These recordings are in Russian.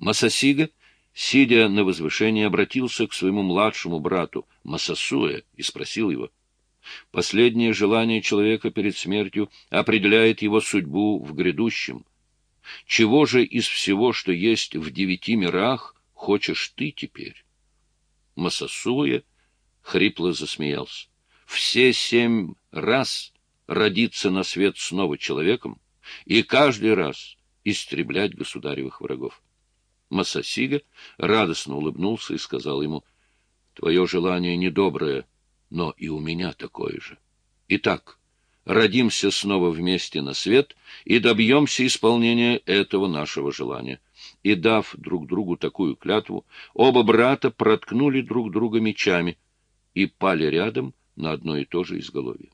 Масасига, сидя на возвышении, обратился к своему младшему брату Масасуэ и спросил его. Последнее желание человека перед смертью определяет его судьбу в грядущем. Чего же из всего, что есть в девяти мирах, хочешь ты теперь? Масасуя хрипло засмеялся. Все семь раз родиться на свет снова человеком и каждый раз истреблять государевых врагов. Масасига радостно улыбнулся и сказал ему, «Твое желание недоброе, но и у меня такое же. Итак, родимся снова вместе на свет и добьемся исполнения этого нашего желания». И, дав друг другу такую клятву, оба брата проткнули друг друга мечами и пали рядом на одно и то же изголовье.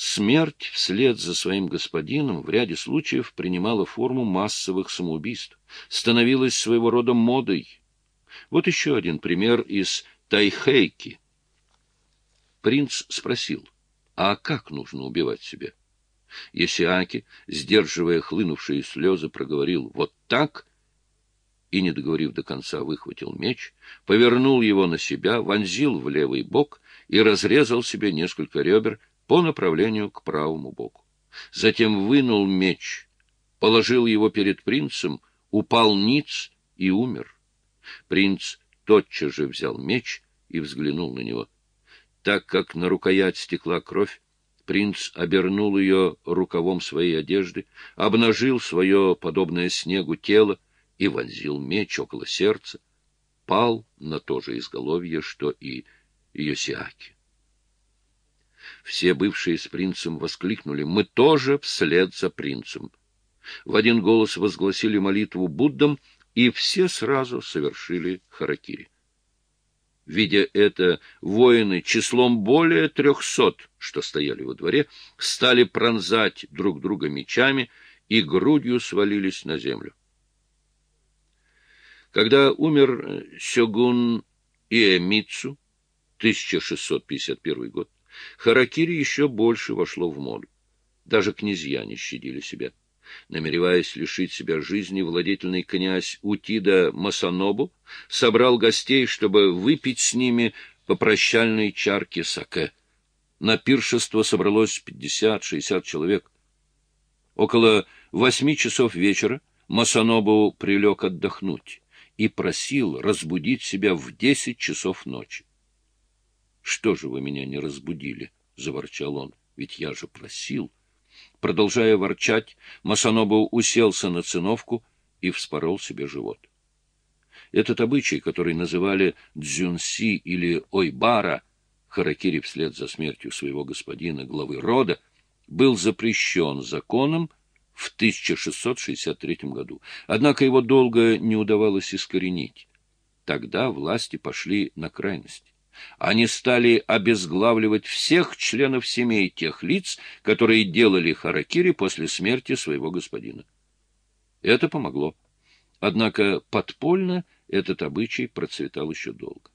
Смерть вслед за своим господином в ряде случаев принимала форму массовых самоубийств, становилась своего рода модой. Вот еще один пример из Тайхейки. Принц спросил, а как нужно убивать себя? Есиаки, сдерживая хлынувшие слезы, проговорил «вот так», и, не договорив до конца, выхватил меч, повернул его на себя, вонзил в левый бок и разрезал себе несколько ребер, по направлению к правому боку. Затем вынул меч, положил его перед принцем, упал ниц и умер. Принц тотчас же взял меч и взглянул на него. Так как на рукоять стекла кровь, принц обернул ее рукавом своей одежды, обнажил свое, подобное снегу, тело и вонзил меч около сердца, пал на то же изголовье, что и Йосиаки. Все бывшие с принцем воскликнули «Мы тоже вслед за принцем». В один голос возгласили молитву Буддам, и все сразу совершили харакири. Видя это, воины числом более трехсот, что стояли во дворе, стали пронзать друг друга мечами и грудью свалились на землю. Когда умер Сёгун Иэмицу, 1651 год, Харакири еще больше вошло в моду. Даже князья не щадили себя. Намереваясь лишить себя жизни, владетельный князь Утида Масанобу собрал гостей, чтобы выпить с ними по чарке саке. На пиршество собралось пятьдесят-шестьдесят человек. Около восьми часов вечера Масанобу прилег отдохнуть и просил разбудить себя в десять часов ночи. Что же вы меня не разбудили? — заворчал он. — Ведь я же просил. Продолжая ворчать, Масанобу уселся на циновку и вспорол себе живот. Этот обычай, который называли дзюнси или ойбара, харакири вслед за смертью своего господина, главы рода, был запрещен законом в 1663 году. Однако его долго не удавалось искоренить. Тогда власти пошли на крайность. Они стали обезглавливать всех членов семей тех лиц, которые делали харакири после смерти своего господина. Это помогло. Однако подпольно этот обычай процветал еще долго.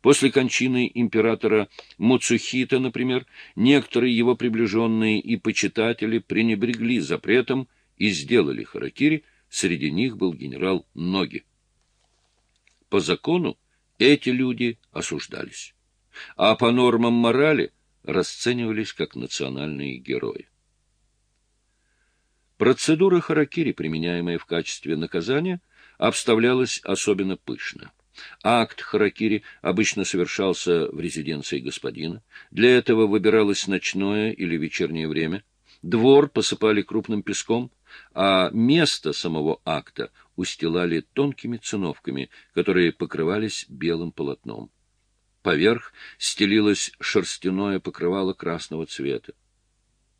После кончины императора Муцухита, например, некоторые его приближенные и почитатели пренебрегли запретом и сделали харакири, среди них был генерал Ноги. По закону эти люди осуждались, а по нормам морали расценивались как национальные герои. Процедура харакири, применяемая в качестве наказания, обставлялась особенно пышно. Акт харакири обычно совершался в резиденции господина. Для этого выбиралось ночное или вечернее время. Двор посыпали крупным песком, а место самого акта устилали тонкими циновками, которые покрывались белым полотном. Поверх стелилось шерстяное покрывало красного цвета.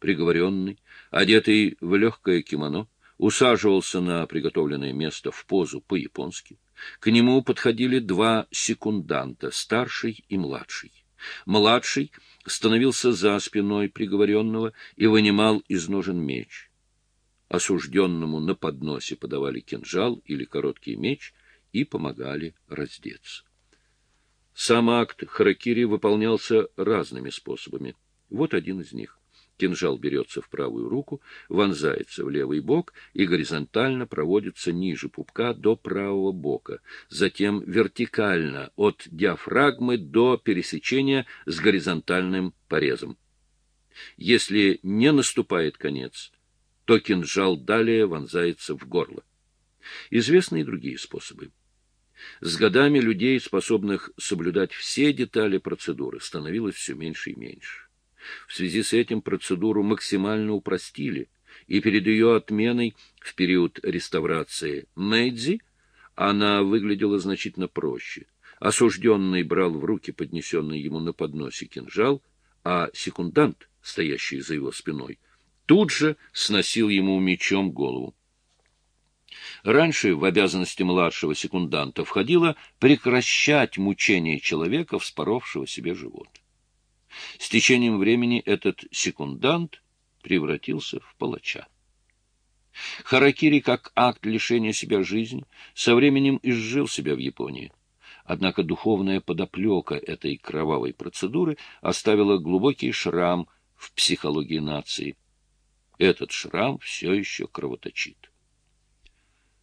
Приговоренный, одетый в легкое кимоно, усаживался на приготовленное место в позу по-японски. К нему подходили два секунданта, старший и младший. Младший становился за спиной приговоренного и вынимал из ножен меч осужденному на подносе подавали кинжал или короткий меч и помогали раздеться. Сам акт харакири выполнялся разными способами. Вот один из них. Кинжал берется в правую руку, вонзается в левый бок и горизонтально проводится ниже пупка до правого бока, затем вертикально от диафрагмы до пересечения с горизонтальным порезом. Если не наступает конец, то кинжал далее вонзается в горло. Известны и другие способы. С годами людей, способных соблюдать все детали процедуры, становилось все меньше и меньше. В связи с этим процедуру максимально упростили, и перед ее отменой в период реставрации Мэйдзи она выглядела значительно проще. Осужденный брал в руки поднесенный ему на подносе кинжал, а секундант, стоящий за его спиной, тут же сносил ему мечом голову. Раньше в обязанности младшего секунданта входило прекращать мучение человека, вспоровшего себе живот. С течением времени этот секундант превратился в палача. Харакири, как акт лишения себя жизни, со временем изжил себя в Японии. Однако духовная подоплека этой кровавой процедуры оставила глубокий шрам в психологии нации. Этот шрам все еще кровоточит.